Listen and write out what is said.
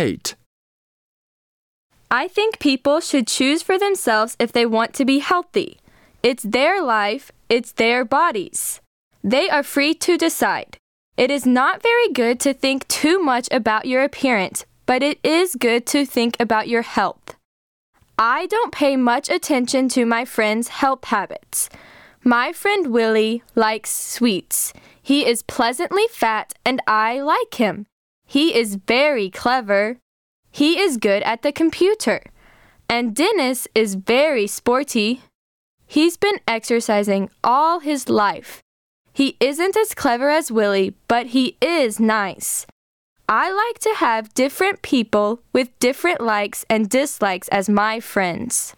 Kate. I think people should choose for themselves if they want to be healthy. It's their life, it's their bodies. They are free to decide. It is not very good to think too much about your appearance, but it is good to think about your health. I don't pay much attention to my friends' health habits. My friend Willie likes sweets. He is pleasantly fat and I like him. He is very clever. He is good at the computer. And Dennis is very sporty. He's been exercising all his life. He isn't as clever as Willie, but he is nice. I like to have different people with different likes and dislikes as my friends.